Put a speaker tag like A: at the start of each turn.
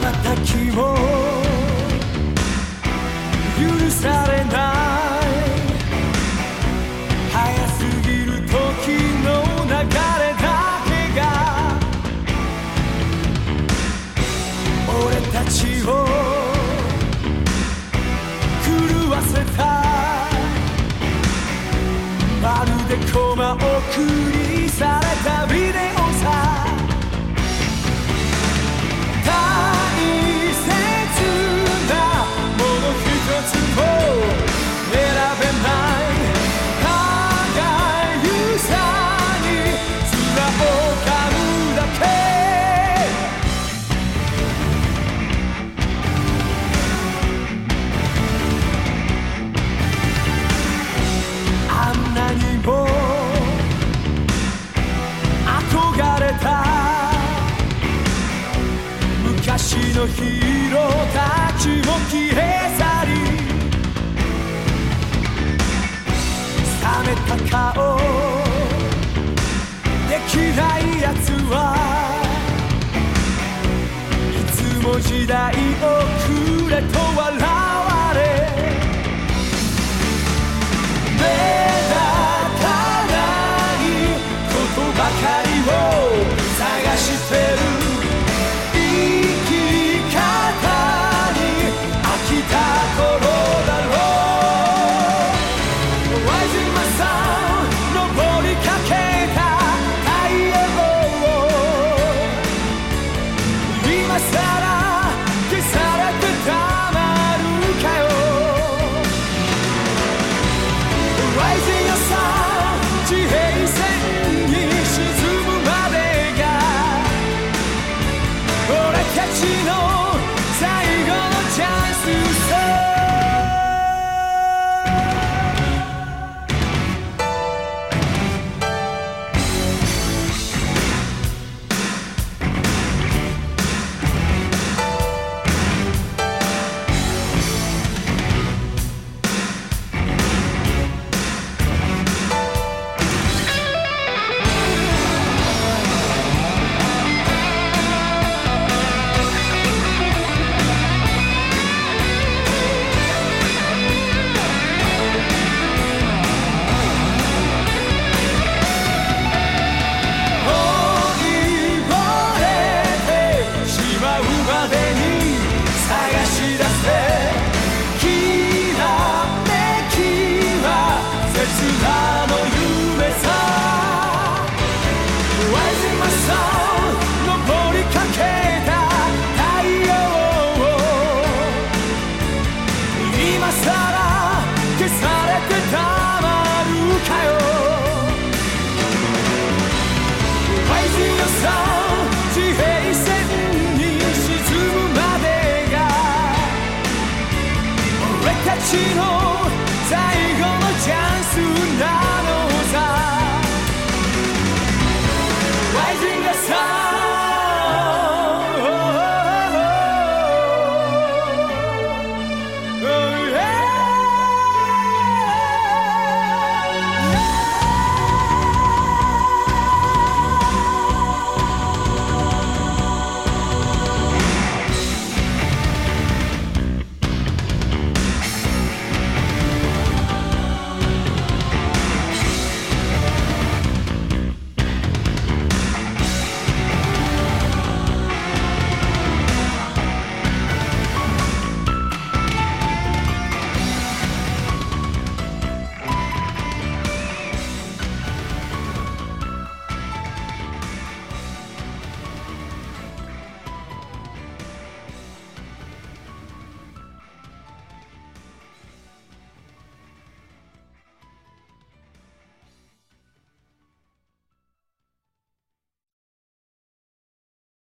A: 瞬きをのヒーローたちも消え去り冷めた顔。できないやつはいつも時代遅れと笑う